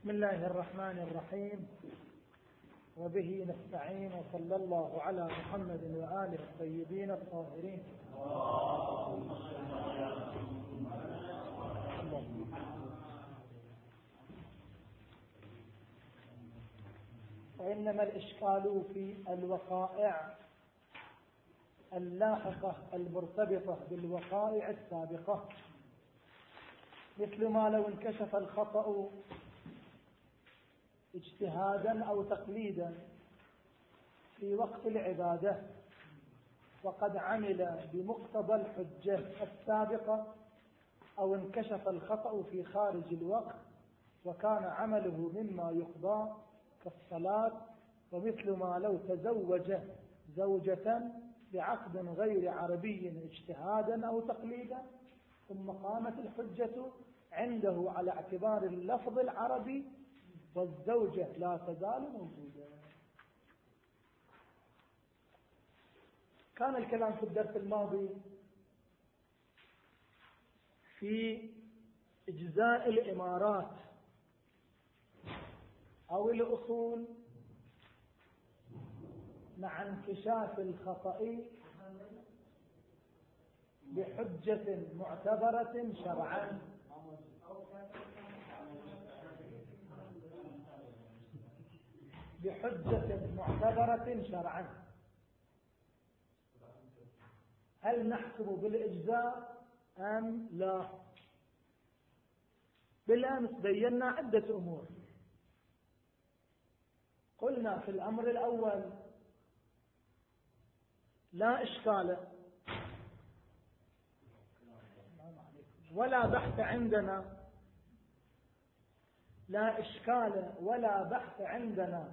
بسم الله الرحمن الرحيم. وبه نستعين وصلى الله على محمد وآله الطيبين الطاهرين. وإنما الإشكال في الوقائع اللاحقة المرتبطة بالوقائع السابقة. مثل ما لو انكشف الخطأ اجتهادا أو تقليدا في وقت العبادة وقد عمل بمقتضى الحجة السابقة أو انكشف الخطأ في خارج الوقت وكان عمله مما يقضى كالصلاة ومثل ما لو تزوج زوجة بعقد غير عربي اجتهادا أو تقليدا ثم قامت الحجة عنده على اعتبار اللفظ العربي والزوجة لا تزال موجودة. كان الكلام في الدرس الماضي في إجزاء الإمارات أو الأصول مع انكشاف الخطأ بحجة معتبرة شرعا. بحجة معتبرة شرعا. هل نحكم بالإجزاء أم لا؟ بالأمس بينا عدة أمور. قلنا في الأمر الأول لا إشكال ولا بحث عندنا. لا إشكال ولا بحث عندنا.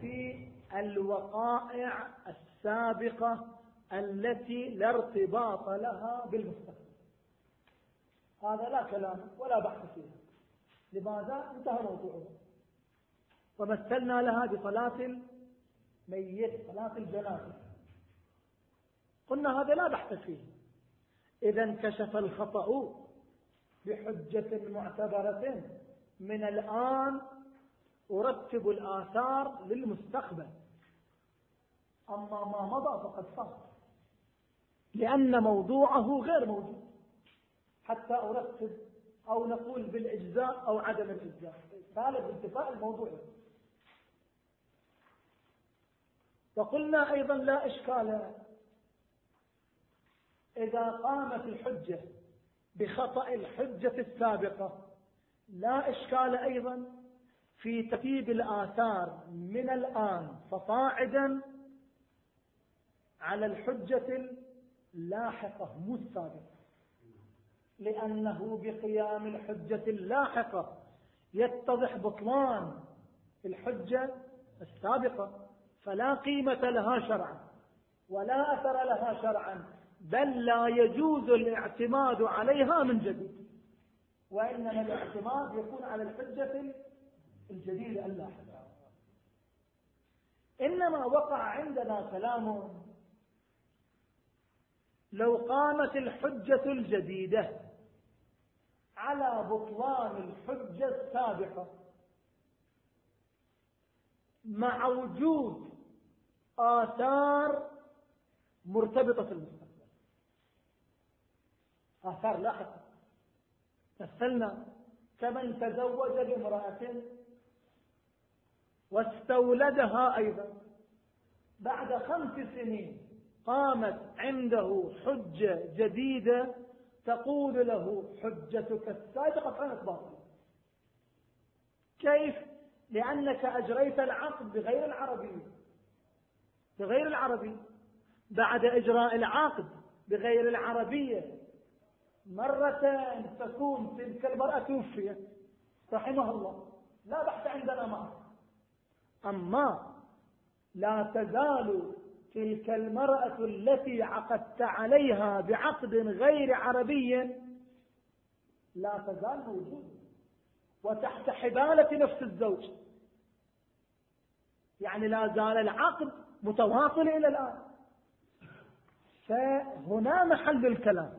في الوقائع السابقة التي لا ارتباط لها بالمستقبل. هذا لا كلام ولا بحث فيها. لماذا انتهى موضوعه ومثلنا لها بصلاة الميت صلاة الجنازة. قلنا هذا لا بحث فيه. إذا انكشف الخطأ بحجة معتبرة من الآن أرتب الآثار للمستقبل. أما ما مضى فقد صار لأن موضوعه غير موجود. حتى أرتب أو نقول بالإجزاء أو عدم الإجزاء. طالب انتفاء الموضوع. وقلنا أيضا لا إشكال إذا قامت الحجة بخطأ الحجة السابقة. لا إشكال أيضا في ترتيب الآثار من الآن فصاعدا على الحجة اللاحقة مو السابقة. لأنه بقيام الحجة اللاحقة يتضح بطلان الحجة السابقة. فلا قيمة لها شرعا ولا أثر لها شرعا بل لا يجوز الاعتماد عليها من جديد. وإنما الاعتماد يكون على الحجة الجديدة اللاحقة إنما وقع عندنا كلام لو قامت الحجة الجديدة على بطلان الحجة السابقة مع وجود آثار مرتبطة في المستقبل آثار لاحقة. مثلنا كمن تزوج بامرأة واستولدها أيضا. بعد خمس سنين قامت عنده حجة جديدة تقول له حجتك السابقة كانت باطلة. كيف؟ لأنك أجريت العقد بغير العربي. بغير العربي. بعد إجراء العقد بغير العربية. مرة تكون تلك المرأة توفيت. رحمها الله. لا بحث عندنا معه. أما لا تزال تلك المرأة التي عقدت عليها بعقد غير عربي لا تزال موجودة وتحت حبالة نفس الزوج. يعني لا زال العقد متواصل إلى الآن. فهنا محل الكلام.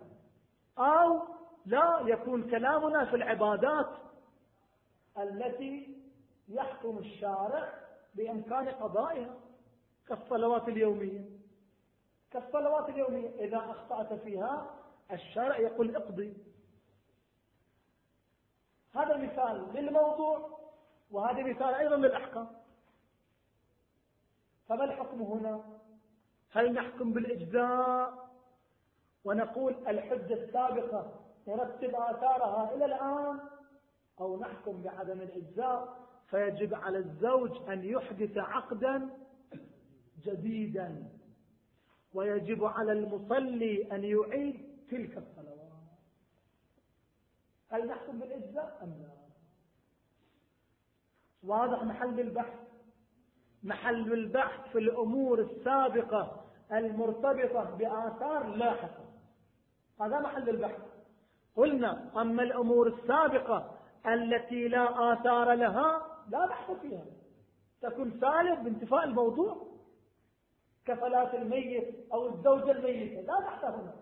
أو لا يكون كلامنا في العبادات التي يحكم الشارع بإمكان قضائها كالصلوات اليومية. كالصلوات اليومية. إذا أخطأت فيها الشارع يقول اقضي. هذا مثال للموضوع وهذا مثال أيضا للأحكام. فما الحكم هنا؟ هل نحكم بالإجزاء ونقول الحجة السابقة نرتب آثارها إلى الآن أو نحكم بعدم الإجزاء؟ فيجب على الزوج أن يحدث عقدا جديدا. ويجب على المصلي أن يعيد تلك الصلوات. هل نحكم بالإجزاء أم لا؟ واضح محل البحث. محل البحث في الأمور السابقة المرتبطة بآثار لاحقة. هذا محل البحث. قلنا أما الأمور السابقة التي لا آثار لها لا بحث فيها. تكون سالب بانتفاء الموضوع كفلاة الميت أو الزوجة الميتة. لا بحث هنا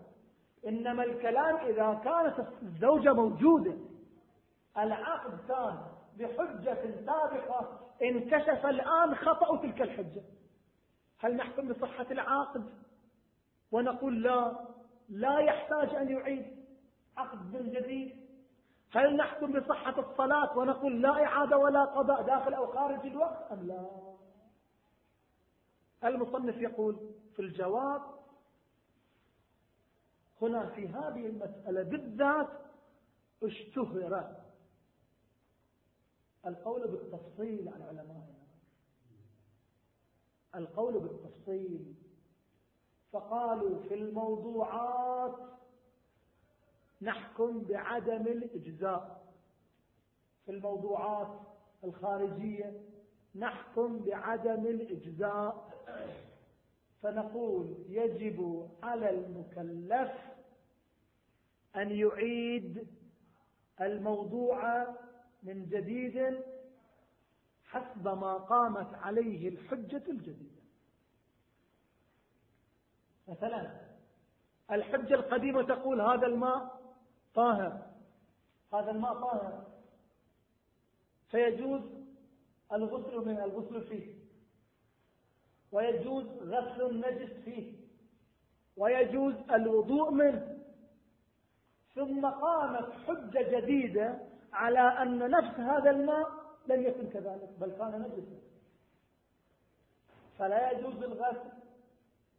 إنما الكلام إذا كانت الزوجة موجودة العقد كان بحجة سابقة انكشف الآن خطأ تلك الحجة. هل نحكم بصحة العقد ونقول لا؟ لا يحتاج أن يعيد. عقد من جديد هل نحكم بصحة الصلاة ونقول لا إعادة ولا قضاء داخل أو خارج الوقت أم لا. المصنف يقول في الجواب هنا في هذه المسألة بالذات اشتهر القول بالتفصيل عن علمائنا القول بالتفصيل. فقالوا في الموضوعات نحكم بعدم الإجزاء في الموضوعات الخارجية. نحكم بعدم الإجزاء. فنقول يجب على المكلف أن يعيد الموضوع من جديد حسب ما قامت عليه الحجة الجديدة. مثلا الحجة القديمة تقول هذا الماء طاهر. هذا الماء طاهر. فيجوز الغسل من الغسل فيه. ويجوز غسل النجس فيه. ويجوز الوضوء منه. ثم قامت حجة جديدة على أن نفس هذا الماء لم يكن كذلك بل كان نجسا. فلا يجوز الغسل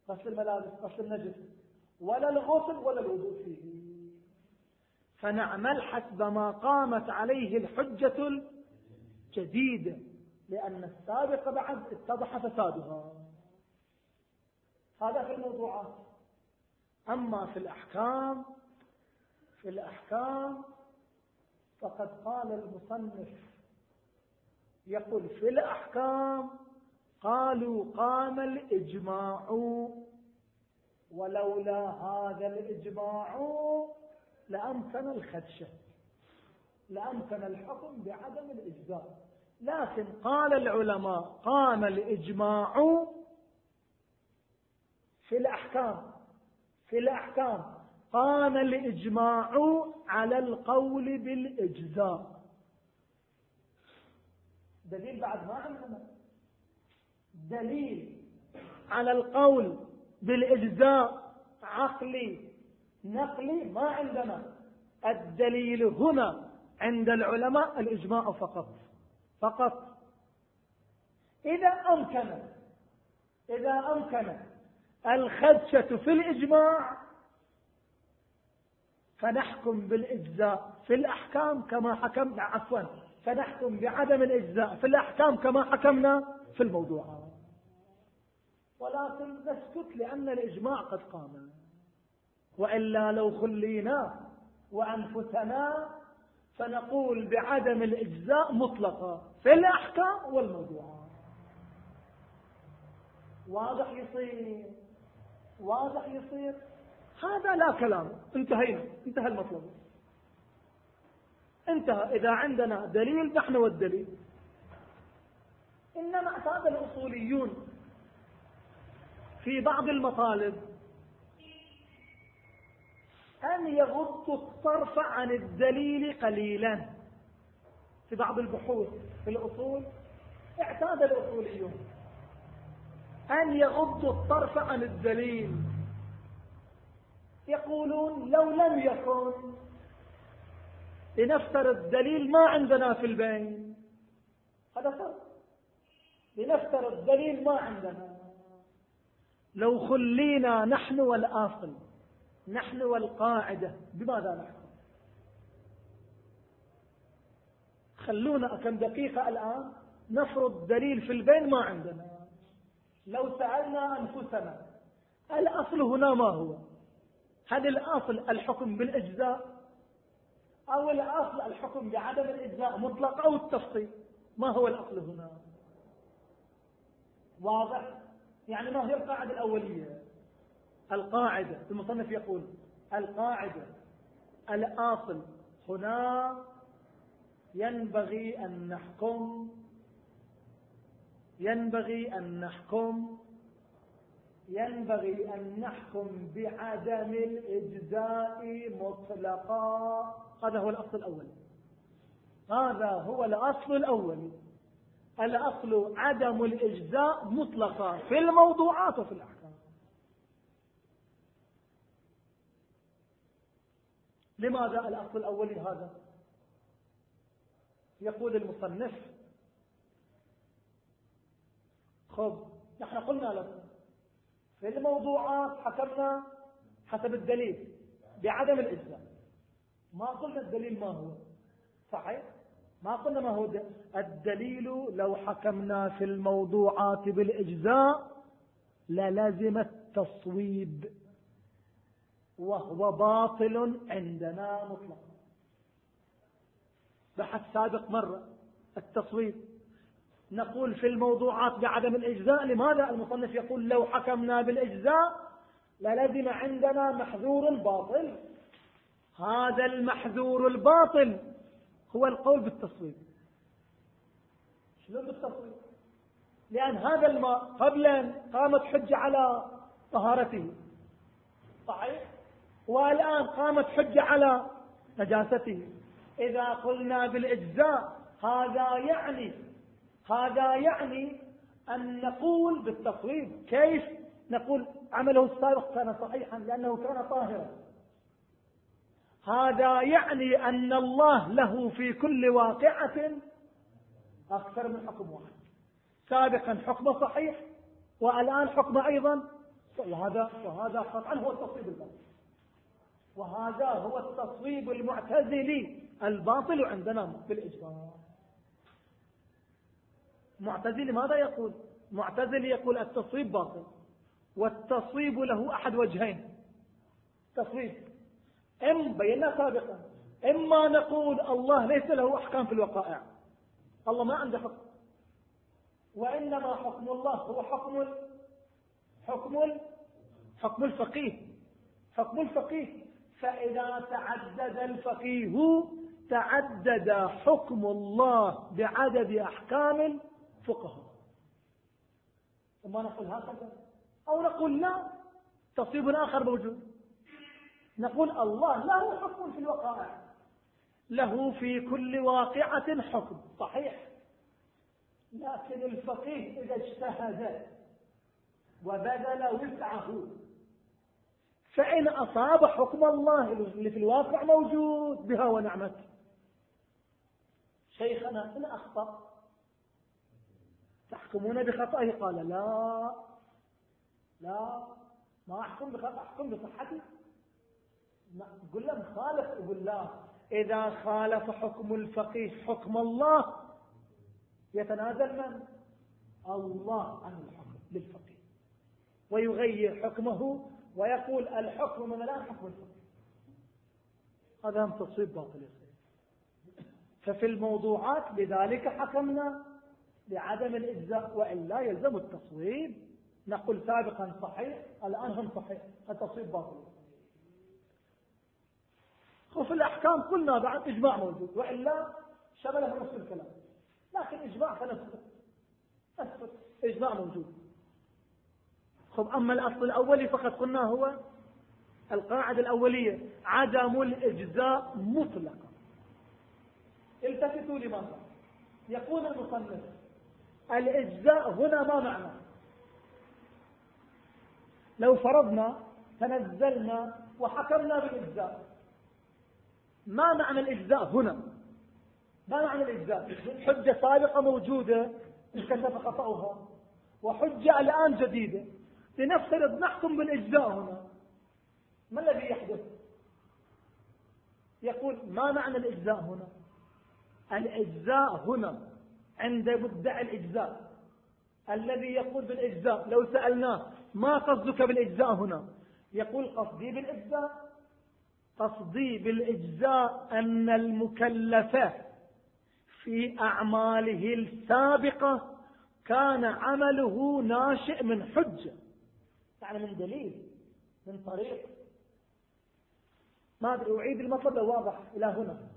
غسل الملابس غسل النجس ولا الغسل ولا الوضوء فيه. فنعمل حسب ما قامت عليه الحجة الجديدة لأن السابقة بعد اتضح فسادها. هذا في الموضوعات. أما في الأحكام في الأحكام فقد قال المصنف يقول في الأحكام قالوا قام الإجماع ولولا هذا الإجماع لأمكن الخدشة لأمكن الحكم بعدم الإجزاء لكن قال العلماء قام الإجماع في الأحكام في الأحكام. قام الإجماع على القول بالإجزاء. دليل بعد ما عندنا دليل على القول بالإجزاء عقلي نقلي ما عندنا. الدليل هنا عند العلماء الإجماع فقط. فقط. إذا أمكن إذا أمكن الخدشة في الإجماع فنحكم بالإجزاء في الأحكام كما حكمنا عفوا فنحكم بعدم الإجزاء في الأحكام كما حكمنا في الموضوعات ولكن نسكت لأن الإجماع قد قام. وإلا لو خلينا وأنفسنا فنقول بعدم الإجزاء مطلقا في الأحكام والموضوعات. واضح يصير؟ واضح يصير؟ هذا لا كلام. انتهينا. انتهى المطلب. انتهى. إذا عندنا دليل نحن والدليل. إنما اعتاد الأصوليون في بعض المطالب أن يغض الطرف عن الدليل قليلا. في بعض البحوث في الأصول اعتاد الأصوليون. أن يغضوا الطرف عن الدليل. يقولون لو لم يكن لنفترض دليل ما عندنا في البين هذا فرق. لنفترض دليل ما عندنا. لو خلينا نحن والآصل نحن والقاعدة بماذا نحكم خلونا كم دقيقة الآن نفرض دليل في البين ما عندنا. لو سألنا أنفسنا الأصل هنا ما هو؟ هل الأصل الحكم بالإجزاء؟ أو الأصل الحكم بعدم الإجزاء مطلق أو التفصيل؟ ما هو الأصل هنا؟ واضح؟ يعني ما هي القاعدة الأولية؟ القاعدة المصنف يقول القاعدة الآصل. هنا ينبغي أن نحكم ينبغي أن نحكم ينبغي أن نحكم بعدم الإجزاء مطلقا. هذا هو الأصل الأول. هذا هو الأصل الأول. الأصل عدم الإجزاء مطلقا في الموضوعات وفي الأحكام. لماذا الأصل الأولي هذا يقول المصنف خب نحن قلنا لكم في الموضوعات حكمنا حسب الدليل بعدم الإجزاء ما قلنا الدليل ما هو؟ صحيح؟ ما قلنا ما هو الدليل لو حكمنا في الموضوعات بالإجزاء للزم التصويب. وهو باطل عندنا مطلقا بحث سابق مرة التصويب نقول في الموضوعات بعدم الإجزاء لماذا المصنف يقول لو حكمنا بالإجزاء؟ للزم عندنا محذور باطل. هذا المحذور الباطل هو القول بالتصويب شنو بالتصويب لأن هذا الماء قبلا قامت حجة على طهارته. صحيح؟ والآن قامت حجة على نجاسته. إذا قلنا بالإجزاء هذا يعني هذا يعني أن نقول بالتصويب كيف نقول عمله السابق كان صحيحا لأنه كان طاهرا. هذا يعني أن الله له في كل واقعة أكثر من حكم واحد. سابقا حكم صحيح والآن حكم أيضا وهذا وهذا قطعا هو التصويب الباطل وهذا هو التصويب المعتزلي. الباطل عندنا في الإجماع. معتزلي ماذا يقول؟ معتزلي يقول التصويب باطل والتصويب له أحد وجهين. تصويب. إم بينا سابقا. إما نقول الله ليس له أحكام في الوقائع. الله ما عنده حكم. وإنما حكم الله هو حكم حكم حكم الفقيه. حكم الفقيه. فإذا تعدد الفقيه تعدد حكم الله بعدد أحكام الفقهاء ثم نقول هكذا. أو نقول لا تصيب آخر موجود. نقول الله له حكم في الوقائع. له في كل واقعة حكم. صحيح. لكن الفقيه إذا اجتهد وبذل وسعه فإن أصاب حكم الله اللي في الواقع موجود بها ونعمت. شيخنا إن أخطأ تحكمون بخطأه؟ قال لا. لا. ما أحكم بخطأ أحكم بصحته قل له خالف يقول لا. إذا خالف حكم الفقيه حكم الله يتنازل من؟ الله عن الحكم للفقيه. ويغير حكمه ويقول الحكم من الآن حكم الفقيه هذا هم تصويب باطل ففي الموضوعات لذلك حكمنا بعدم الإجزاء وإلا يلزم التصويب نقول سابقا صحيح الآن هم صحيح. التصويب باطل. وفي الأحكام قلنا بعد إجماع موجود وإلا شمله نفس الكلام. لكن إجماع فنثبت. نثبت. إجماع موجود. خب أما الأصل الأولي فقد قلنا هو القاعدة الأولية. عدم الإجزاء مطلقا. التفتوا لماذا؟ يقول المصنف الإجزاء هنا ما معنى؟ لو فرضنا تنزلنا وحكمنا بالإجزاء ما معنى الإجزاء هنا؟ ما معنى الإجزاء؟ حجة سابقة موجودة انكشف خطأها. وحجة الآن جديدة. لنفترض نحكم بالإجزاء هنا. ما الذي يحدث؟ يقول ما معنى الإجزاء هنا؟ الإجزاء هنا عند مدعي الإجزاء. الذي يقول بالإجزاء لو سألناه ما قصدك بالإجزاء هنا؟ يقول قصدي بالإجزاء. قصدي بالإجزاء أن المكلف في أعماله السابقة كان عمله ناشئ من حجة. يعني من دليل؟ من طريق. ما أدري أعيد المطلب لو واضح إلى هنا.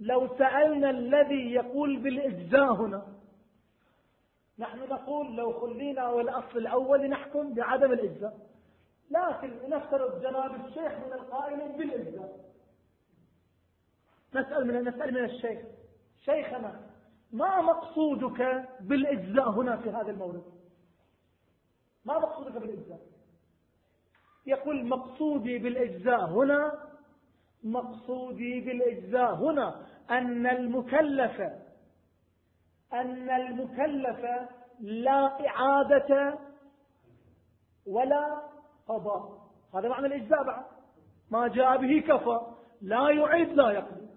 لو سألنا الذي يقول بالإجزاء هنا نحن نقول لو خلينا والأصل الأول نحكم بعدم الإجزاء. لكن نفترض جناب الشيخ من القائلين بالإجزاء. نسأل من نسأل من الشيخ. شيخنا ما مقصودك بالإجزاء هنا في هذا المورد ما مقصودك بالإجزاء؟ يقول مقصودي بالإجزاء هنا مقصودي بالإجزاء هنا. أن المكلف أن المكلف لا إعادة ولا قضاء. هذا معنى الإجزاء بعد. ما جاء به كفى. لا يعيد لا يقضي.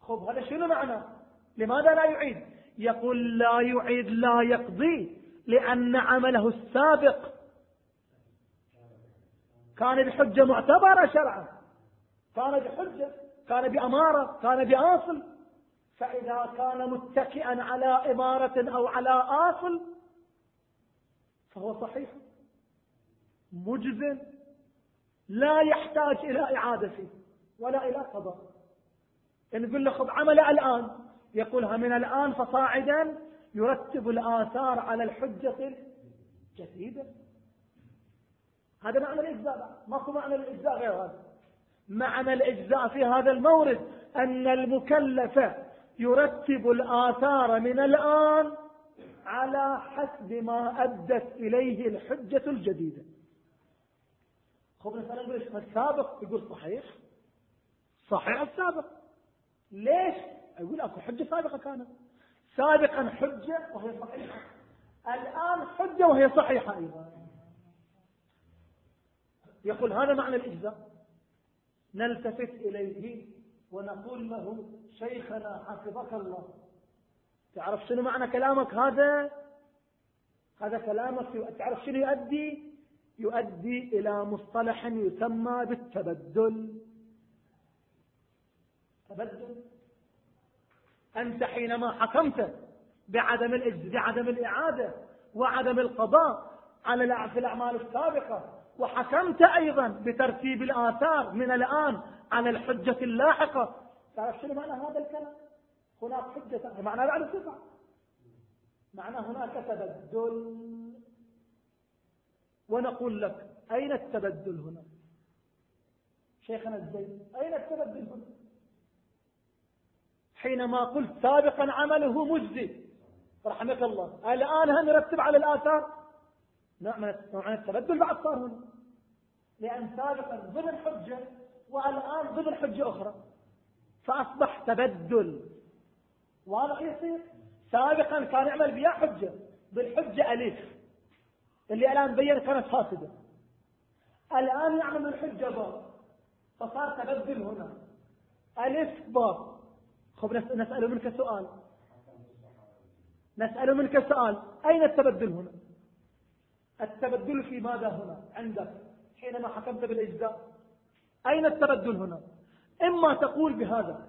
خب هذا شنو معنى؟ لماذا لا يعيد؟ يقول لا يعيد لا يقضي لأن عمله السابق كان بحجة معتبرة شرعا. كان بحجة كان بأمارة كان بآصل. فإذا كان متكئا على إمارة أو على آصل فهو صحيح. مجزم. لا يحتاج إلى إعادة ولا إلى قضاء. نقول له خذ عمله الآن يقولها من الآن فصاعدا يرتب الآثار على الحجة الجديدة. هذا معنى الإجزاء ماكو معنى الإجزاء غير هذا؟ معنى الإجزاء في هذا المورد أن المكلف يرتب الآثار من الآن على حسب ما أدت إليه الحجة الجديدة. خب مثلا نقول السابق يقول صحيح. صحيح السابق ليش؟ يقول أكو حجة سابقة كانت. سابقا حجة وهي صحيحة. الآن حجة وهي صحيحة أيضا. يقول هذا معنى الإجزاء. نلتفت إليه ونقول له شيخنا حفظك الله. تعرف شنو معنى كلامك هذا؟ هذا كلامك تعرف شنو يؤدي؟ يؤدي إلى مصطلح يسمى بالتبدل. تبدل. أنت حينما حكمت بعدم بعدم الإعادة وعدم القضاء على في الأعمال السابقة وحكمت أيضا بترتيب الآثار من الآن على الحجة اللاحقة. تعرف شنو معنى هذا الكلام؟ هناك حجة معنى بعد صفة معنى هناك تبدل. ونقول لك أين التبدل هنا؟ شيخنا الزين أين التبدل هنا؟ حينما قلت سابقا عمله مجزي. رحمك الله. الآن هل نرتب على الآثار؟ نوع من التبدل بعد صار هنا. لأن سابقا ضمن حجة والآن ضمن حجة أخرى. فأصبح تبدل. واضح يصير سابقا كان يعمل بها حجة. بالحجة أليف اللي الآن بين كانت فاسدة. الآن يعمل الحجة باب فصار تبدل هنا. ألف باب خب نسأل منك سؤال. نسأل منك سؤال. أين التبدل هنا؟ التبدل في ماذا هنا؟ عندك. حينما حكمت بالإجزاء. أين التبدل هنا؟ إما تقول بهذا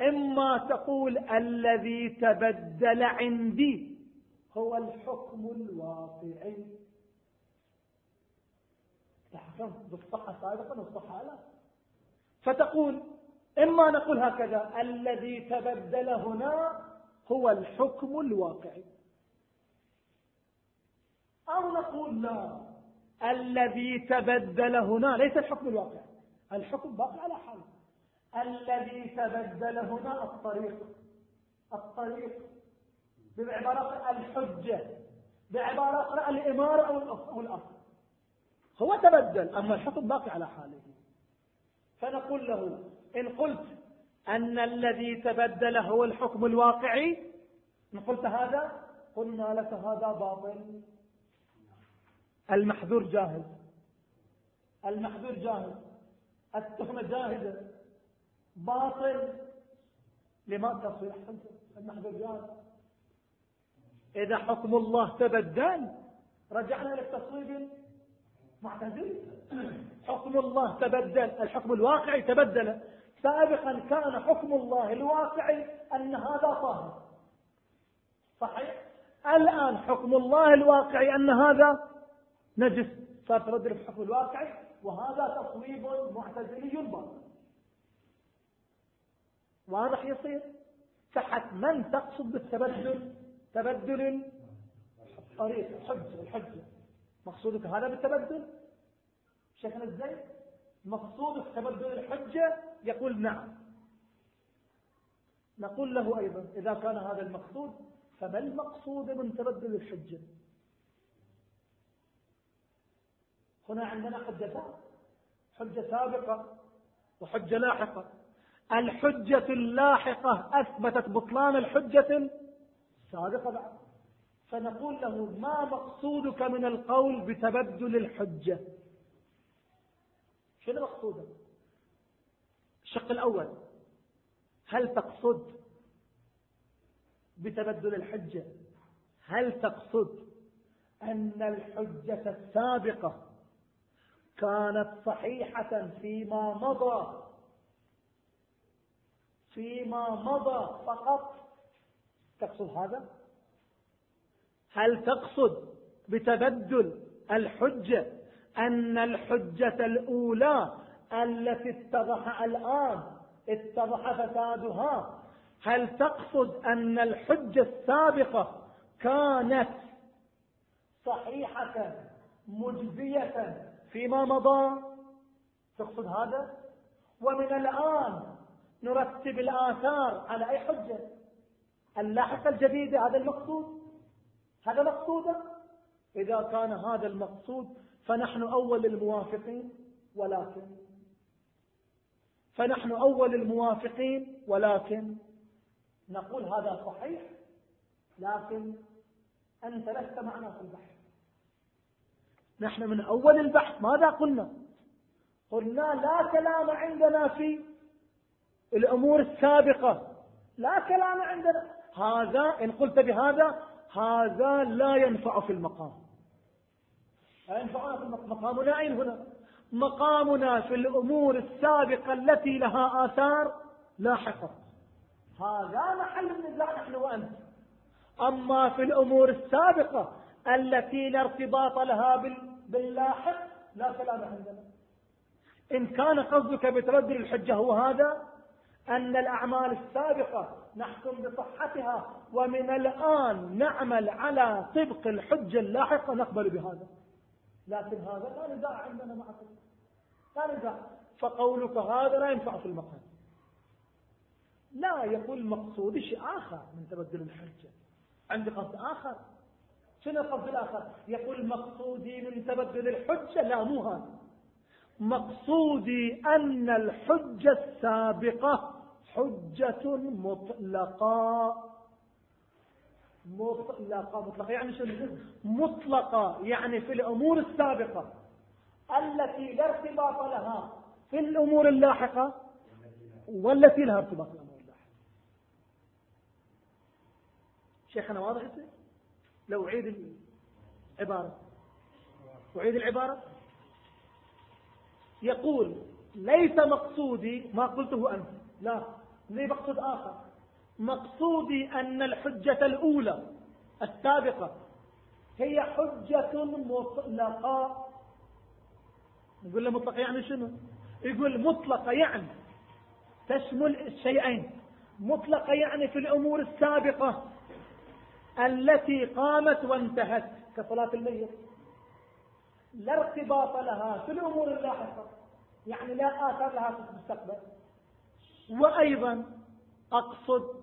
إما تقول الذي تبدل عندي هو الحكم الواقعي. تحكم بالصحة سابقا والصحة لا فتقول إما نقول هكذا الذي تبدل هنا هو الحكم الواقعي. أو نقول لا. الذي تبدل هنا ليس الحكم الواقع الحكم باقي على حاله. الذي تبدل هنا الطريق الطريق بعبارة الحجة بعبارة الإمارة أو الأصل. هو تبدل أما الحكم باقي على حاله. فنقول له إن قلت أن الذي تبدل هو الحكم الواقعي إن قلت هذا قلنا لك هذا باطل. المحذور جاهز المحذور جاهز التهمة جاهزة. باطل. لما تصيح المحذور جاهز إذا حكم الله تبدل رجعنا إلى التصويب معتزل حكم الله تبدل. الحكم الواقعي تبدل. سابقا كان حكم الله الواقعي أن هذا طاهر. صحيح؟ الآن حكم الله الواقعي أن هذا نجس صار تردد في الحكم الواقعي وهذا تصويب معتزلي باطل واضح يصير فحتما تقصد بالتبدل؟ تبدل الطريق الحجة الحجة مقصودك هذا بالتبدل؟ شكل إزاي مقصودك تبدل الحجة يقول نعم. نقول له أيضا إذا كان هذا المقصود فما المقصود من تبدل الحجة هنا عندنا حجتان حجة سابقة وحجة لاحقة. الحجة اللاحقة أثبتت بطلان الحجة السابقة بعد. فنقول له ما مقصودك من القول بتبدل الحجة؟ شنو مقصودك؟ الشق الأول هل تقصد بتبدل الحجة؟ هل تقصد أن الحجة السابقة كانت صحيحة فيما مضى. فيما مضى فقط. تقصد هذا؟ هل تقصد بتبدل الحجة أن الحجة الأولى التي اتضح الآن اتضح فسادها؟ هل تقصد أن الحجة السابقة كانت صحيحة مجزية فيما مضى. تقصد هذا؟ ومن الآن نرتب الآثار على أي حجة؟ اللاحقة الجديدة هذا المقصود؟ هذا مقصودا إذا كان هذا المقصود فنحن أول الموافقين ولكن. فنحن أول الموافقين ولكن. نقول هذا صحيح لكن أنت لست معنا في البحث. نحن من أول البحث. ماذا قلنا؟ قلنا لا كلام عندنا في الأمور السابقة. لا كلام عندنا. هذا إن قلت بهذا هذا لا ينفع في المقام. لا ينفعنا في المقام. مقامنا أين هنا؟ مقامنا في الأمور السابقة التي لها آثار لاحقة. هذا محل النزاع نحن وأنت. أما في الأمور السابقة التي لا ارتباط لها باللاحق لا كلام عندنا. إن كان قصدك بتردد الحجة هو هذا أن الأعمال السابقة نحكم بصحتها ومن الآن نعمل على طبق الحجة اللاحقة نقبل بهذا. لكن هذا لا نزاع عندنا معكم لا نزاع فقولك هذا لا ينفع في المقام. لا يقول مقصودي شيء آخر من تبدل الحجة. عندي قصد آخر. شنو القصد الآخر؟ يقول مقصودي من تبدل الحجة لا مو هذا. مقصودي أن الحجة السابقة حجة مطلقة. مطلقة مطلقة. يعني شنو؟ مطلقة يعني في الأمور السابقة. التي لا ارتباط لها في الأمور اللاحقة والتي لها ارتباط الأمور اللاحقة. شيخنا واضح لو أعيد العبارة. أعيد العبارة. يقول ليس مقصودي ما قلته أنت. لا لي مقصود آخر. مقصودي أن الحجة الأولى السابقة هي حجة مطلقة. نقول له مطلقة يعني شنو؟ يقول مطلقة يعني تشمل الشيئين مطلقة يعني في الأمور السابقة. التي قامت وانتهت كصلاة الليل. لا ارتباط لها في الأمور اللاحقة. يعني لا آثار لها في المستقبل. وأيضا أقصد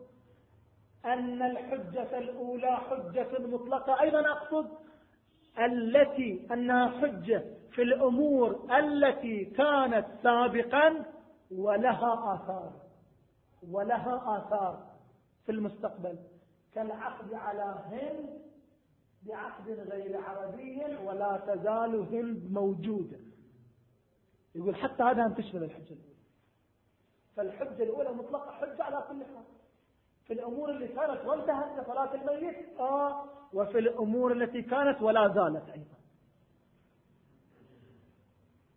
أن الحجة الأولى حجة مطلقة. أيضا أقصد التي أنها حجة في الأمور التي كانت سابقا ولها آثار. ولها آثار في المستقبل. كالعقد على هند بعقد غير عربي ولا تزال هند موجودة. يقول حتى هذا تشمل الحجة الأولى. فالحجة الأولى مطلقة حجة على كل حال. في الأمور اللي كانت وانتهت لصلاة الميت آه وفي الأمور التي كانت ولا زالت أيضا.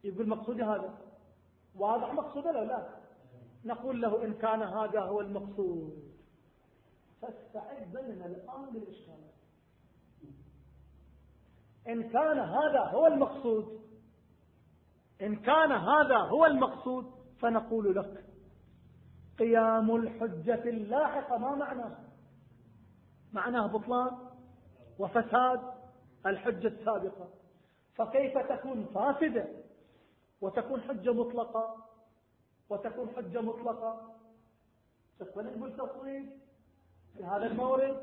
يقول مقصودي هذا. واضح مقصوده لو لا؟ نقول له إن كان هذا هو المقصود. فاستعد من الآن للإشكالات إن كان هذا هو المقصود إن كان هذا هو المقصود فنقول لك قيام الحجة اللاحقة ما معناه معناه بطلان وفساد الحجة السابقة. فكيف تكون فاسدة وتكون حجة مطلقة وتكون حجة مطلقة؟ تقبل نقول تصويب في هذا المورد.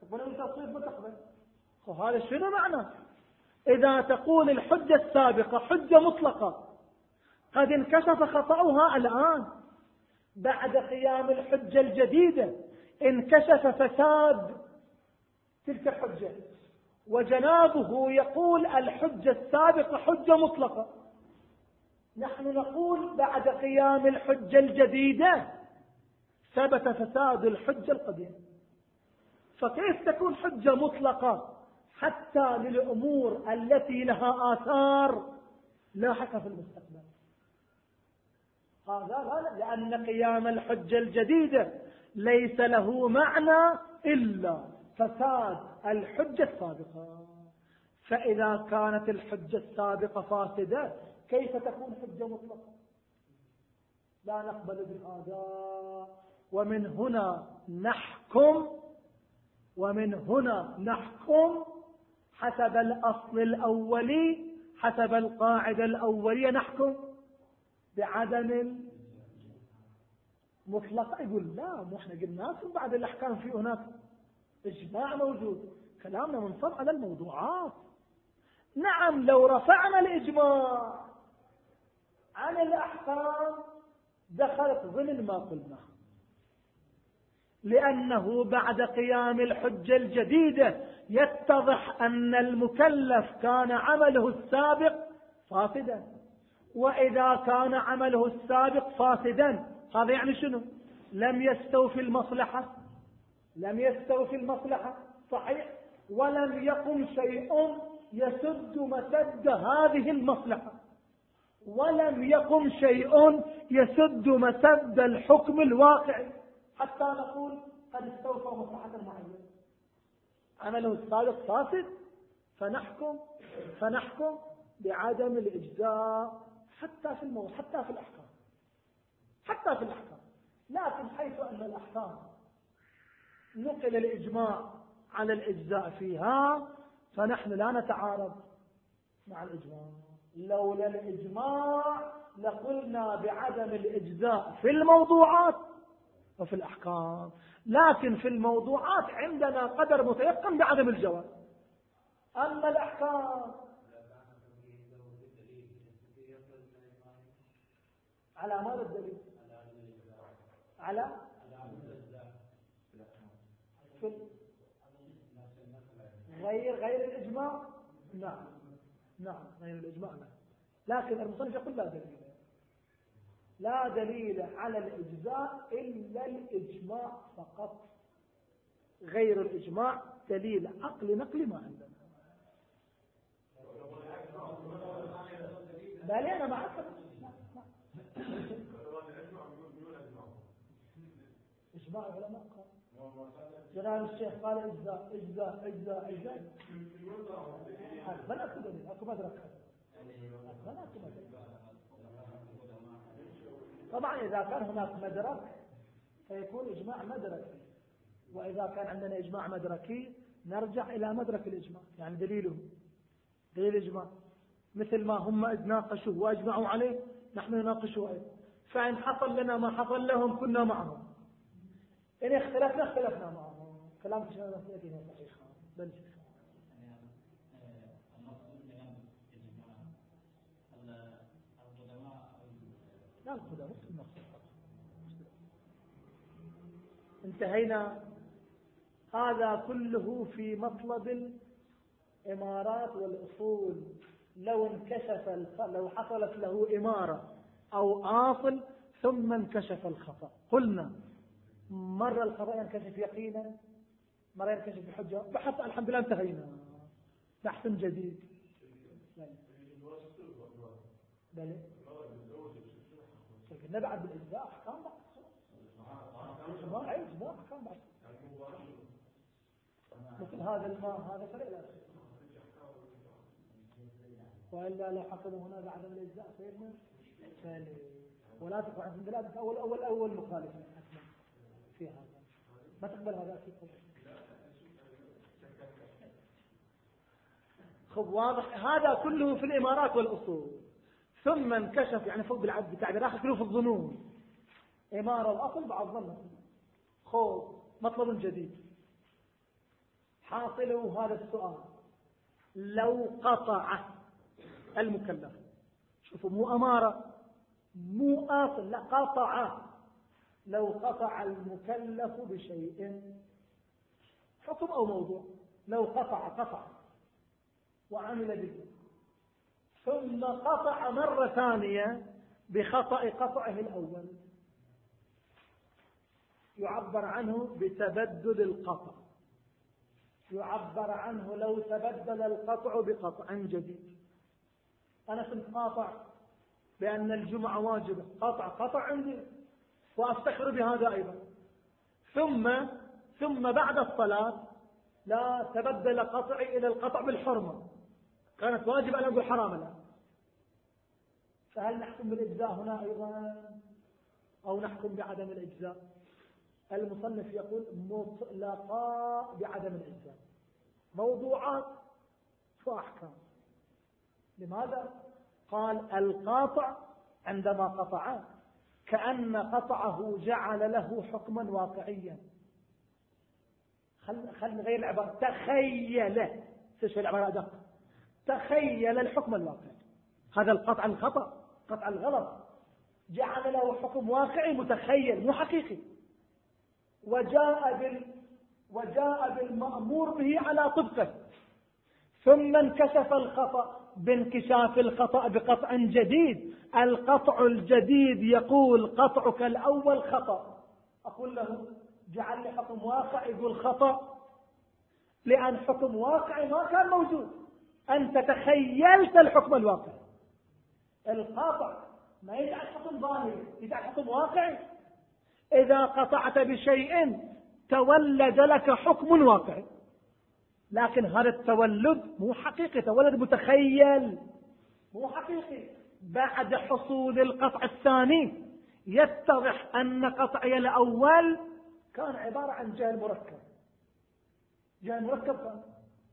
تقبل نقول تصويب مستقبل وهذا شنو معنى؟ إذا تقول الحجة السابقة حجة مطلقة قد انكشف خطأها الآن. بعد قيام الحجة الجديدة انكشف فساد تلك الحجة. وجنابه يقول الحجة السابقة حجة مطلقة. نحن نقول بعد قيام الحجة الجديدة ثبت فساد الحجة القديمة. فكيف تكون حجة مطلقة حتى للأمور التي لها آثار لاحقة في المستقبل؟ هذا لا لأن قيام الحجة الجديدة ليس له معنى إلا فساد الحجة السابقة. فإذا كانت الحجة السابقة فاسدة كيف تكون حجة مطلقة؟ لا نقبل بهذا. ومن هنا نحكم ومن هنا نحكم حسب الأصل الأولي حسب القاعدة الأولية نحكم بعدم مطلق يقول لا مو إحنا قلنا بعد الأحكام في هناك إجماع موجود. كلامنا منصب على الموضوعات. نعم لو رفعنا الإجماع عن الأحكام دخلت ضمن ما قلنا. لأنه بعد قيام الحجة الجديدة يتضح أن المكلف كان عمله السابق فاسدا. وإذا كان عمله السابق فاسدا هذا يعني شنو؟ لم يستوفي المصلحة. لم يستوفي المصلحة صحيح؟ ولم يقم شيء يسد مسد هذه المصلحة. ولم يقم شيء يسد مسد الحكم الواقعي. حتى نقول قد استوفى مصلحة معينة عمله السابق فاسد فنحكم فنحكم بعدم الإجزاء حتى في الموت حتى في الأحكام. حتى في الأحكام. لكن حيث أن الأحكام نقل الإجماع على الإجزاء فيها فنحن لا نتعارض مع الإجماع. لولا الإجماع لقلنا بعدم الإجزاء في الموضوعات. وفي الأحكام. لكن في الموضوعات عندنا قدر متيقن بعدم الجواز أما الأحكام. على ماذا الدليل على غير غير الإجماع؟ نعم. نعم غير الإجماع نعم. لكن المصنف يقول لا دليل. لا دليل على الإجزاء إلا الإجماع فقط. غير الإجماع دليل عقل نقل ما عندنا. بل أنا ما أعرف. إجماع العلماء قال جناب الشيخ قال إجزاء إجزاء إجزاء إجزاء. ما دليل أكو مدرك ما أكو مدرك طبعا إذا كان هناك مدرك فيكون إجماع مدركي. وإذا كان عندنا إجماع مدركي نرجع إلى مدرك الإجماع. يعني دليله دليل الإجماع مثل ما هم ناقشوا وأجمعوا عليه نحن نناقشه أيضا. فإن حصل لنا ما حصل لهم كنا معهم. إن اختلفنا اختلفنا معهم. كلام شيخ صحيح. بل لا القدماء. انتهينا. هذا كله في مطلب الإمارات والأصول. لو انكشف لو حصلت له إمارة أو آصل ثم انكشف الخطأ. قلنا مرة الخطأ ينكشف يقينا مرة ينكشف بحجة. بحث الحمد لله انتهينا. بحث جديد. بلى نبعد بالإجزاء أحكام. عيش ما أحكام بعد مثل هذا الماء هذا فرق وإلا لو هنا بعد الإجزاء سيدنا ولا تقع عند البلاد أول أول أول مخالفة في هذا. ما تقبل هذا أكيد. خب واضح. هذا كله في الإمارات والأصول. ثم انكشف يعني فوق بالعبد بتاع آخر كله في الظنون. إمارة وأصل بعض ظن خوف مطلب جديد. حاصله هذا السؤال. لو قطع المكلف. شوفوا مو أمارة مو آصل لا قطع. لو قطع المكلف بشيء. حكم أو موضوع. لو قطع قطع. وعمل به. ثم قطع مرة ثانية بخطأ قطعه الأول. يعبر عنه بتبدل القطع. يعبر عنه لو تبدل القطع بقطع جديد. أنا كنت قاطع بأن الجمعة واجبة. قطع قطع عندي. وأفتخر بهذا أيضا. ثم ثم بعد الصلاة لا تبدل قطعي إلى القطع بالحرمة. كانت واجبة أن أقول حرام لا. فهل نحكم بالإجزاء هنا أيضا؟ أو نحكم بعدم الإجزاء؟ المصنف يقول مطلقا بعدم الإجزاء موضوعات وأحكام لماذا؟ قال القاطع عندما قطع كأن قطعه جعل له حكما واقعيا. خل خل غير العبارة. تخيل. تشفي العبارة أدق. تخيل الحكم الواقعي. هذا القطع الخطأ قطع الغلط. جعل له حكم واقعي متخيل مو حقيقي. وجاء بال وجاء بالمأمور به على طبقه. ثم انكشف الخطأ بانكشاف الخطأ بقطع جديد. القطع الجديد يقول قطعك الأول خطأ. أقول له جعل لي حكم واقع يقول خطأ. لأن حكم واقعي ما كان موجود. أنت تخيلت الحكم الواقعي القاطع ما يجعل حكم ظاهري يجعل حكم واقعي. إذا قطعت بشيء تولد لك حكم واقعي لكن هذا التولد مو حقيقي. تولد متخيل. مو حقيقي. بعد حصول القطع الثاني يتضح أن قطعي الأول كان عبارة عن جهل مركب. جهل مركب.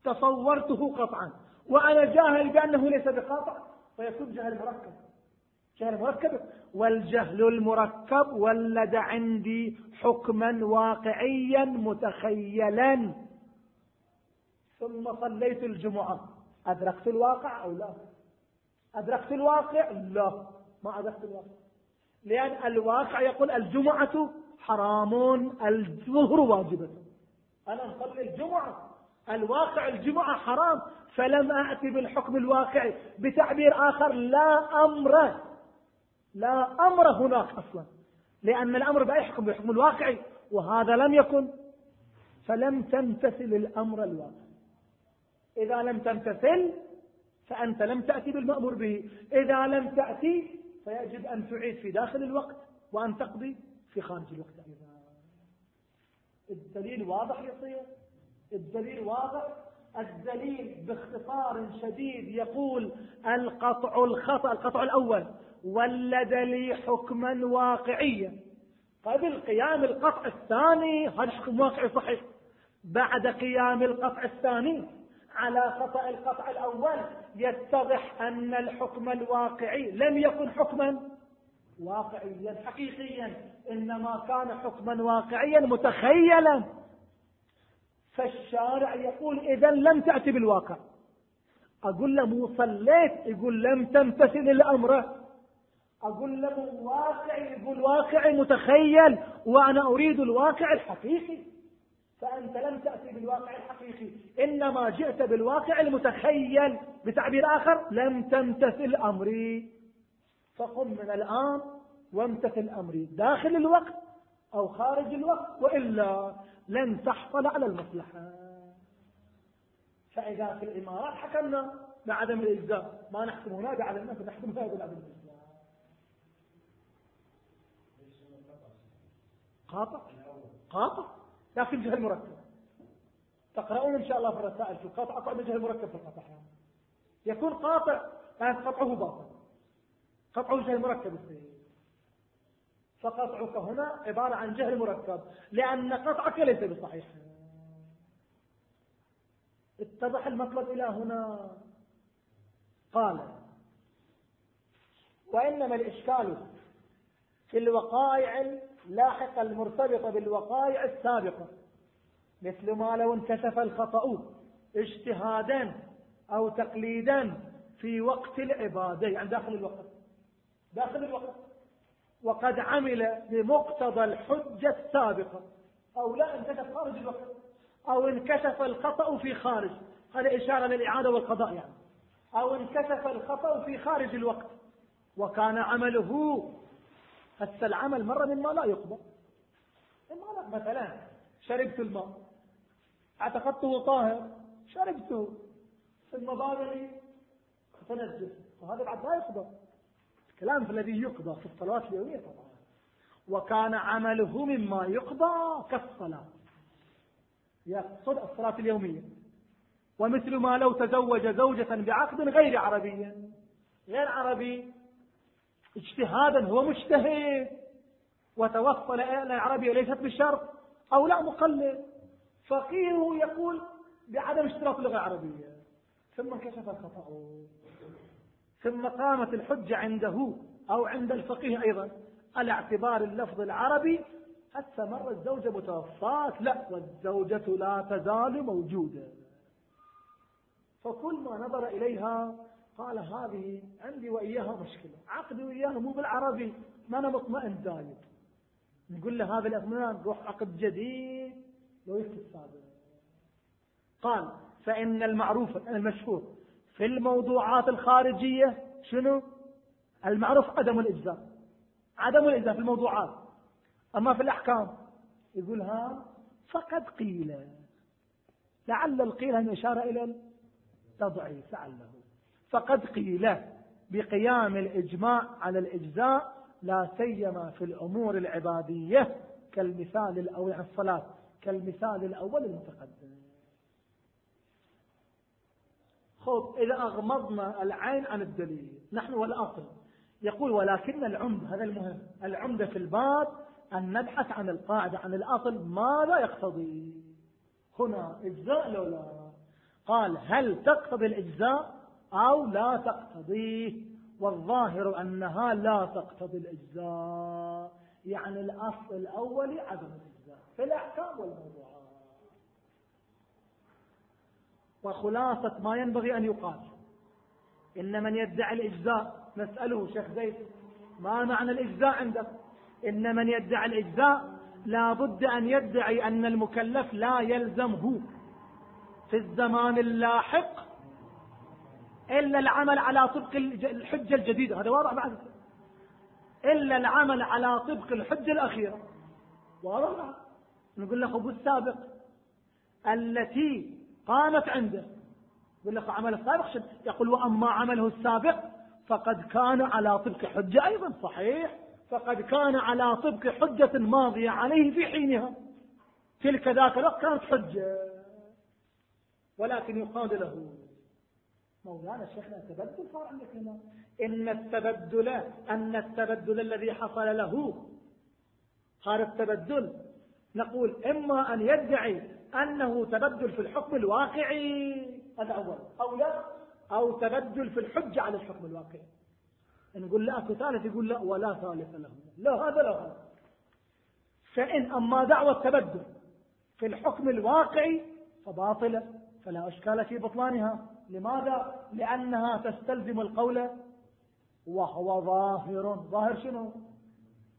تصورته قطعا. وأنا جاهل بأنه ليس بقاطع فيكون جهل مركب. جهل مركب. والجهل المركب ولد عندي حكما واقعيا متخيلا. ثم صليت الجمعة. أدركت الواقع أو لا؟ أدركت الواقع؟ لا ما أدركت الواقع. لأن الواقع يقول الجمعة حرام الظهر واجبة. أنا نصلي الجمعة. الواقع الجمعة حرام. فلم أأتي بالحكم الواقعي. بتعبير آخر لا أمر. لا أمر هناك أصلا لأن الأمر بأي حكم؟ بحكم الواقعي. وهذا لم يكن. فلم تمتثل الأمر الواقعي. إذا لم تمتثل فأنت لم تأتي بالمأمور به. إذا لم تأتي فيجب أن تعيد في داخل الوقت وأن تقضي في خارج الوقت. أيضا الدليل واضح يصير الدليل واضح. الدليل باختصار شديد يقول القطع الخطأ القطع الأول. ولد لي حكما واقعيا. قبل قيام القطع الثاني هذا حكم واقعي صحيح. بعد قيام القطع الثاني على خطأ القطع الأول يتضح أن الحكم الواقعي لم يكن حكما واقعيا حقيقيا. إنما كان حكما واقعيا متخيلا. فالشارع يقول إذا لم تأتي بالواقع. أقول له مو صليت. يقول لم تمتثل الأمر. أقول له واقعي يقول واقعي متخيل وأنا أريد الواقع الحقيقي. فأنت لم تأتي بالواقع الحقيقي. إنما جئت بالواقع المتخيل. بتعبير آخر لم تمتثل أمري. فقم من الآن وامتثل أمري. داخل الوقت أو خارج الوقت وإلا لن تحصل على المصلحة. فإذا في الإمارات حكمنا بعدم الإجزاء ما نحكم هنا بعدم الناس نحكم هنا بعدم الإجزاء قاطع؟ قاطع؟ لكن جهل مركب. تقرؤون إن شاء الله في الرسائل في القطع أقعد جهل مركب في القطع يكون قاطع كانت قطعه باطل. قطعه جهل مركب السيد فقطعك هنا عبارة عن جهل مركب لأن قطعك ليس بصحيح. اتضح المطلب إلى هنا. قال وإنما الإشكال في الوقائع اللاحقة المرتبطة بالوقائع السابقة. مثل ما لو انكشف الخطأ اجتهادا أو تقليدا في وقت العبادة يعني داخل الوقت داخل الوقت. وقد عمل بمقتضى الحجة السابقة. أو لا انكشف خارج الوقت. أو انكشف الخطأ في خارج. هذا إشارة للإعادة والقضاء يعني. أو انكشف الخطأ في خارج الوقت. وكان عمله هسه العمل مرة مما لا يقبل. لا مثلا شربت الماء. اعتقدته طاهر شربته. ثم بادني تنجس. وهذا بعد لا يقبل. الكلام الذي يقضى في الصلوات اليومية طبعا. وكان عمله مما يقضى كالصلاة. يقصد الصلاة اليومية. ومثل ما لو تزوج زوجة بعقد غير عربي غير عربي اجتهادا هو مجتهد. وتوصل العربية ليست بالشرط أو لا مقلد. فقيه يقول بعدم اشتراط اللغة العربية. ثم كشف الخطأ. ثم قامت الحجة عنده أو عند الفقيه أيضا. على اعتبار اللفظ العربي حتى مر الزوجة متوفاة. لا والزوجة لا تزال موجودة. فكل ما نظر إليها قال هذه عندي وإياها مشكلة. عقدي وإياها مو بالعربي ما أنا مطمئن زايد نقول له هذا الأطمئنان روح عقد جديد لو يفتي السابق. قال فإن المعروف المشهور في الموضوعات الخارجية شنو؟ المعروف عدم الإجزاء. عدم الإجزاء في الموضوعات. أما في الأحكام يقول ها فقد قيل. لعل القيل أن إشارة إلى التضعيف لعله. فقد قيل بقيام الإجماع على الإجزاء لا سيما في الأمور العبادية كالمثال الأول عن الصلاة كالمثال الأول المتقدم. خذ إذا أغمضنا العين عن الدليل نحن والأصل. يقول ولكن العمد هذا المهم العمدة في الباب أن نبحث عن القاعدة عن الأصل ماذا يقتضي؟ هنا إجزاء لو لا قال هل تقتضي الإجزاء؟ أو لا تقتضيه والظاهر أنها لا تقتضي الإجزاء. يعني الأصل الأول عدم الإجزاء في الأحكام والموضوعات. وخلاصة ما ينبغي أن يقال إن من يدعي الإجزاء نسأله شيخ زيد ما معنى الإجزاء عندك إن من يدعي الإجزاء لا بد أن يدعي أن المكلف لا يلزمه. في الزمان اللاحق إلا العمل على طبق الحجة الجديدة. هذا واضح بعد. إلا العمل على طبق الحجة الأخيرة. واضح نقول له أبو السابق التي قامت عنده. يقول لك عمل السابق يقول وأما عمله السابق فقد كان على طبق حجة أيضا. صحيح. فقد كان على طبق حجة ماضية عليه في حينها. تلك ذاك الوقت كانت حجة. ولكن يقال له مولانا شيخنا تبدل صار عندك هنا. إن التبدل أن التبدل الذي حصل له هذا التبدل. نقول إما أن يدعي أنه تبدل في الحكم الواقعي هذا أول. أو لا أو تبدل في الحجة على الحكم الواقعي نقول لا أكو ثالث يقول لا ولا ثالث له. لا هذا لا هذا. فإن أما دعوة تبدل في الحكم الواقعي فباطلة فلا أشكال في بطلانها. لماذا؟ لأنها تستلزم القول وهو ظاهر. ظاهر شنو؟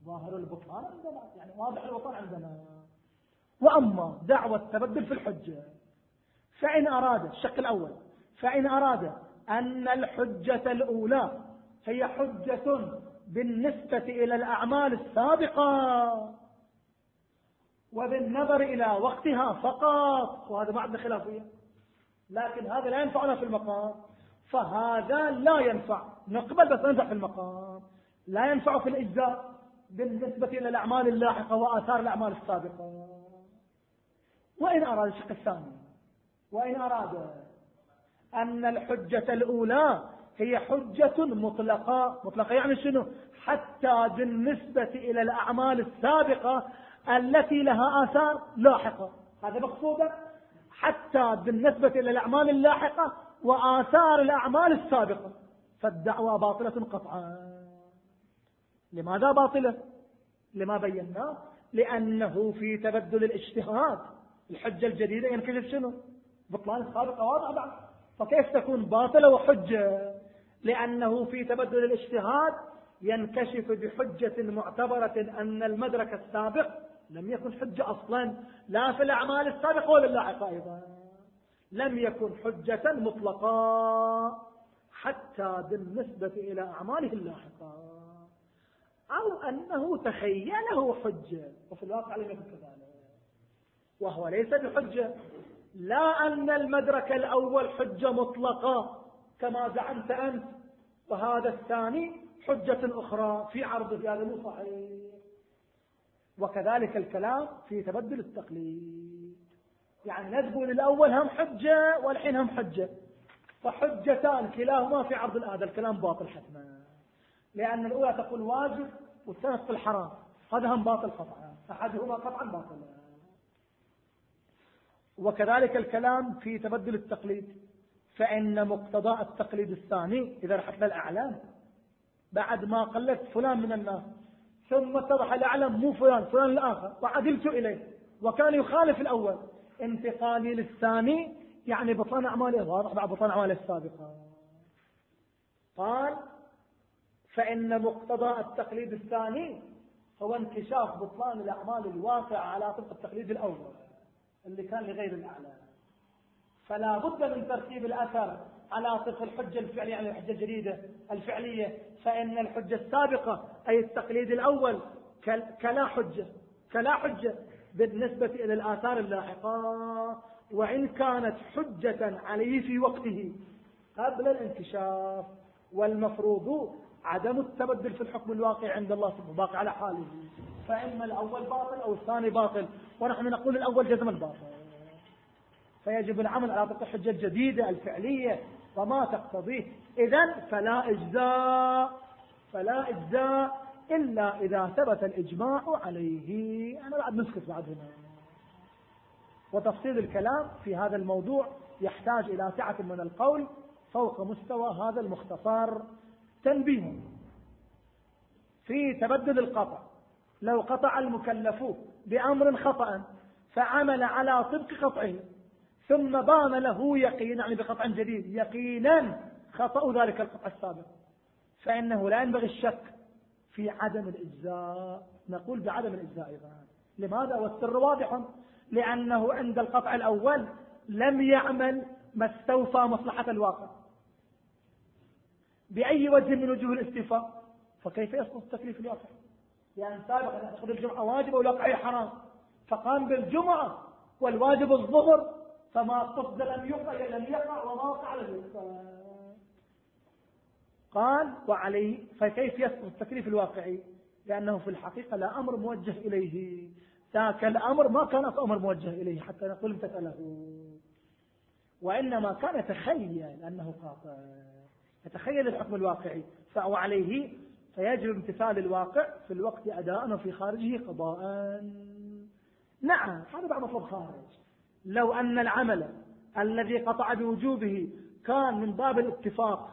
ظاهر البطلان عندنا. يعني واضح البطلان عندنا. وأما دعوة تبدل في الحجة فإن أراد الشق الأول فإن أراد أن الحجة الأولى هي حجة بالنسبة إلى الأعمال السابقة وبالنظر إلى وقتها فقط. وهذا عندنا خلافية لكن هذا لا ينفعنا في المقام. فهذا لا ينفع. نقبل بس ينفع في المقام. لا ينفع في الإجزاء بالنسبة إلى الأعمال اللاحقة وآثار الأعمال السابقة. وإن أراد الشق الثاني وإن أراد أن الحجة الأولى هي حجة مطلقة. مطلقة يعني شنو؟ حتى بالنسبة إلى الأعمال السابقة التي لها آثار لاحقة. هذا مقصودا حتى بالنسبة إلى الأعمال اللاحقة وآثار الأعمال السابقة فالدعوة باطلة قطعا. لماذا باطلة؟ لما بيناه لأنه في تبدل الاجتهاد. الحجة الجديدة ينكشف شنو؟ بطلان السابقة واضح بعد. فكيف تكون باطلة وحجة؟ لأنه في تبدل الاجتهاد ينكشف بحجة معتبرة أن المدرك السابق لم يكن حجة أصلا لا في الأعمال السابقة ولا اللاحقة أيضا. لم يكن حجة مطلقا حتى بالنسبة إلى أعماله اللاحقة أو أنه تخيله حجة وفي الواقع لم يكن كذلك. وهو ليس بحجة. لا أن المدرك الأول حجة مطلقة كما زعمت أنت. وهذا الثاني حجة أخرى في عرضه هذا مو صحيح وكذلك الكلام في تبدل التقليد. يعني نقول الأول هم حجة والحين هم حجة. فحجتان كلاهما في عرض هذا الكلام باطل حتما. لأن الأولى تقول واجب والثانية تقول حرام. هذا هم باطل قطعا. أحدهما قطعا باطل وكذلك الكلام في تبدل التقليد. فإن مقتضاء التقليد الثاني إذا رحت للأعلام بعد ما قلت فلان من الناس ثم اتضح الأعلم مو فلان فلان الآخر. وعدلت إليه. وكان يخالف الأول. انتقالي للثاني يعني بطلان أعماله واضح بعد بطلان أعماله السابقة. قال فإن مقتضى التقليد الثاني هو انكشاف بطلان الأعمال الواقعة على طبق التقليد الأول اللي كان لغير الأعلام. فلا بد من ترتيب الأثر على طرف الحجة الفعلية يعني الحجة الجديدة الفعلية. فإن الحجة السابقة أي التقليد الأول كلا حجة كلا حجة بالنسبة إلى الآثار اللاحقة. وإن كانت حجة عليه في وقته قبل الانكشاف والمفروض عدم التبدل في الحكم الواقع عند الله سبحانه باقي على حاله. فإما الأول باطل أو الثاني باطل ونحن نقول الأول جزم الباطل. فيجب العمل على طريق الحجة الجديدة الفعلية وما تقتضيه. إذا فلا إجزاء فلا إجزاء إلا إذا ثبت الإجماع عليه. أنا بعد نسكت بعد هنا. وتفصيل الكلام في هذا الموضوع يحتاج إلى سعة من القول فوق مستوى هذا المختصر. تنبيه. في تبدل القطع. لو قطع المكلف بأمر خطأ فعمل على طبق قطعه ثم بان له يقين يعني بقطع جديد يقينا خطأ ذلك القطع السابق. فإنه لا ينبغي الشك في عدم الإجزاء. نقول بعدم الإجزاء أيضا. لماذا؟ والسر واضح. لأنه عند القطع الأول لم يعمل ما استوفى مصلحة الواقع. بأي وجه من وجوه الاستيفاء فكيف يسقط التكليف الواقع؟ يعني سابقا يأخذ الجمعة واجب والواقع حرام. فقام بالجمعة والواجب الظهر فما قصد لم يقع لم يقع وما وقع لم يقع قال وعليه فكيف يسقط التكليف الواقعي؟ لأنه في الحقيقة لا أمر موجه إليه. ذاك الأمر ما كان أمر موجه إليه حتى نقول امتثله وإنما كان يتخيل أنه قاطع يتخيل الحكم الواقعي. فهو عليه فيجب امتثال الواقع في الوقت أداء وفي خارجه قضاء. نعم هذا بعض مطلب خارج لو أن العمل الذي قطع بوجوبه كان من باب الاتفاق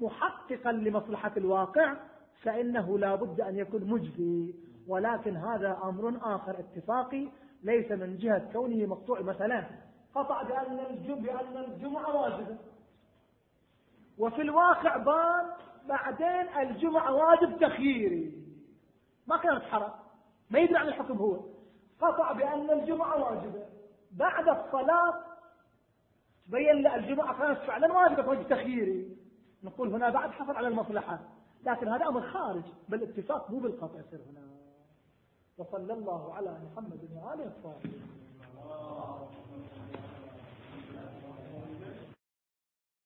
محققا لمصلحة الواقع فإنه لا بد أن يكون مجزي. ولكن هذا أمر آخر اتفاقي ليس من جهة كونه مقطوع. مثلا قطع بأن بأن الجمعة واجبة وفي الواقع بان بعدين الجمعة واجب تخييري. ما كانت حرام. ما يدري عن الحكم هو. قطع بأن الجمعة واجبة بعد الصلاة تبين لا الجمعة كانت فعلا واجبة وجه تخييري نقول هنا بعد حصل على المصلحة. لكن هذا أمر خارج بالاتفاق مو بالقطع يصير هنا. وصلى الله على محمد وآله الصالحين